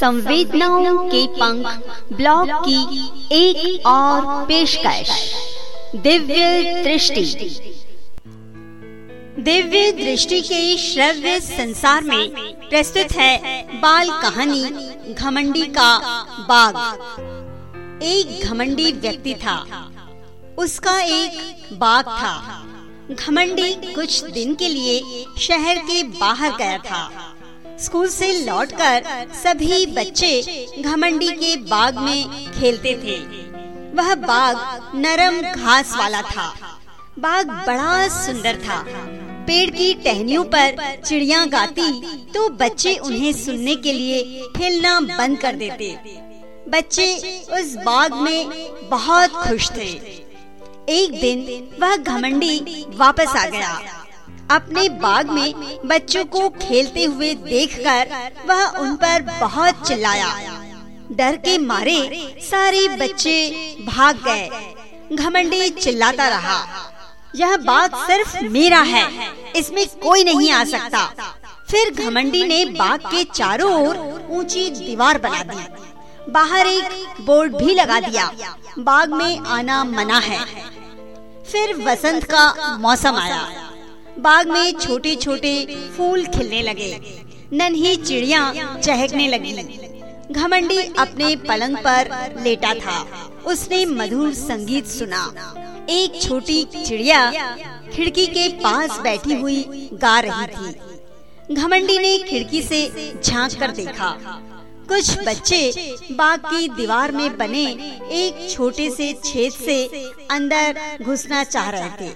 संवेदनाओं के पंख ब्लॉग की एक और पेशकश। दिव्य दृष्टि। दिव्य दृष्टि के श्रव्य संसार में प्रस्तुत है बाल कहानी घमंडी का बाग एक घमंडी व्यक्ति था। उसका एक बाग था। घमंडी कुछ दिन के लिए शहर के बाहर गया था। स्कूल से लौटकर सभी बच्चे घमंडी के बाग में खेलते थे। वह बाग नरम घास वाला था। बाग बड़ा सुंदर था। पेड़ की टहनियों पर चिड़िया गाती तो बच्चे उन्हें सुनने के लिए खेलना बंद कर देते। बच्चे उस बाग में बहुत खुश थे। एक दिन वह घमंडी वापस आ गया। अपने बाग में बच्चों को खेलते हुए देखकर वह उन पर बहुत चिल्लाया। डर के मारे सारे बच्चे भाग गए। घमंडी चिल्लाता रहा। यह बाग सिर्फ़ मेरा है, इसमें कोई नहीं आ सकता। फिर घमंडी ने बाग के चारों ओर ऊँची दीवार बना दी। बाहर एक बोर्ड भी लगा दिया। बाग में आना मना है। फिर वसंत का मौसम आया। बाग में छोटे छोटे फूल खिलने लगे। नन्ही चिड़िया चहकने लगी। घमंडी अपने पलंग पर लेटा था। उसने मधुर संगीत सुना। एक छोटी चिड़िया खिड़की के पास बैठी हुई गा रही थी। घमंडी ने खिड़की से झाँक कर देखा। कुछ बच्चे बाग की दीवार में बने एक छोटे से छेद से अंदर घुसना चाह रहे थे।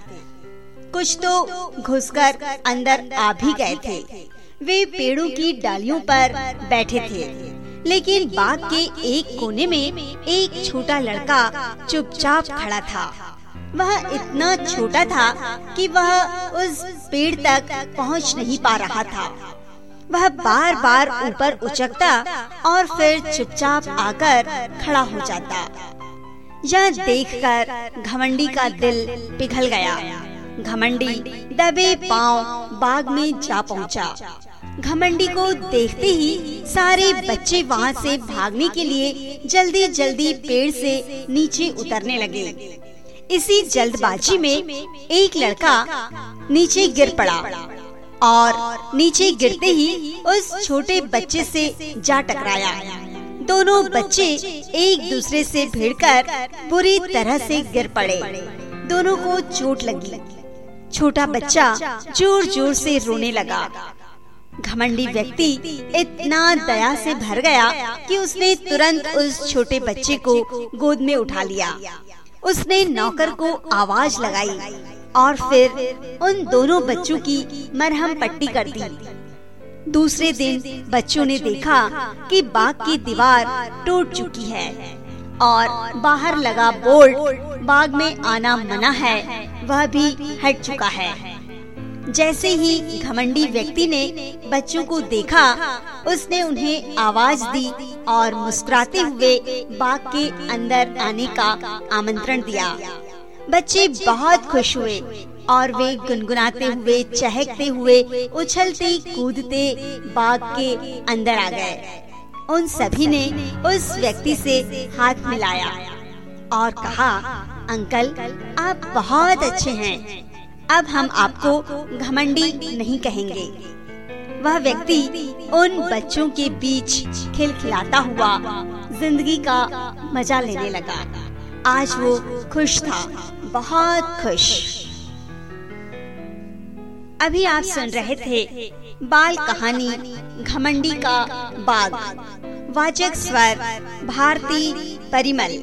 कुछ तो घुसकर अंदर आ भी गए थे। वे पेड़ों की डालियों पर बैठे थे। लेकिन बाग के एक कोने में एक छोटा लड़का चुपचाप खड़ा था। वह इतना छोटा था कि वह उस पेड़ तक पहुँच नहीं पा रहा था। वह बार बार ऊपर उचकता और फिर चुपचाप आकर खड़ा हो जाता। यह देखकर घमंडी का दिल पिघल गया। घमंडी, दबे पाँव, बाग में जा पहुँचा। घमंडी को देखते ही सारे बच्चे वहाँ से भागने के लिए जल्दी जल्दी पेड़ से नीचे उतरने लगे। इसी जल्दबाजी में एक लड़का नीचे गिर पड़ा और नीचे गिरते ही उस छोटे बच्चे से जा टकराया। दोनों बच्चे एक दूसरे से भिड़कर बुरी तरह से गिर पड़े। दोनों को चोट लगी। छोटा बच्चा ज़ोर ज़ोर से रोने लगा। घमंडी व्यक्ति इतना दया से भर गया कि उसने तुरंत उस छोटे बच्चे को गोद में उठा लिया। उसने नौकर को आवाज़ लगाई और फिर उन दोनों बच्चों की मरहम पट्टी कर दी। दूसरे दिन बच्चों ने देखा कि बाग की दीवार टूट चुकी है। और बाहर लगा बोर्ड, बाग में आना मना है, वह भी हट चुका है। जैसे ही घमंडी व्यक्ति ने बच्चों को देखा, उसने उन्हें आवाज़ दी और मुस्कुराते हुए बाग के अंदर आने का आमंत्रण दिया। बच्चे बहुत खुश हुए और वे गुनगुनाते हुए, चहकते हुए, उछलते, कूदते बाग के अंदर आ गए। उन सभी ने उस व्यक्ति से हाथ मिलाया और कहा, अंकल, आप बहुत अच्छे हैं। अब हम आपको घमंडी नहीं कहेंगे। वह व्यक्ति उन बच्चों के बीच खिलखिलाता हुआ ज़िंदगी का मज़ा लेने लगा। आज वो खुश था, बहुत खुश। अभी आप सुन रहे थे बाल कहानी घमंडी का बाग। वाचक स्वर भारती परिमल।